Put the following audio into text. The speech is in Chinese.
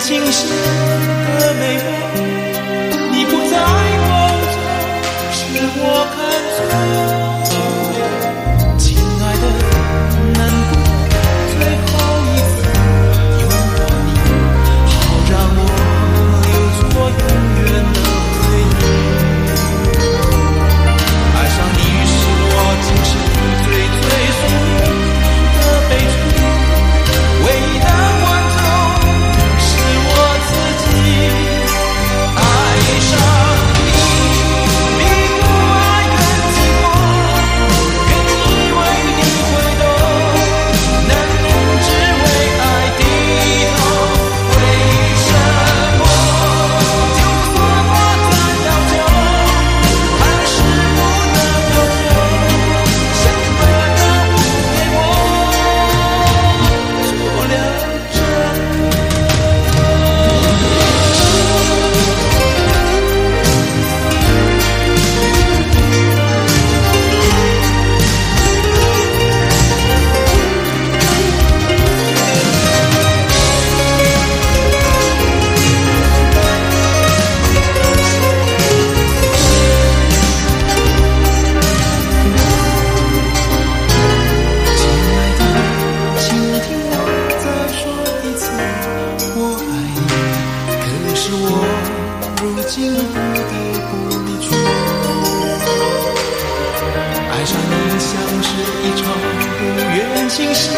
琴弦的美梦，你不在梦中，是我看。一场不愿清醒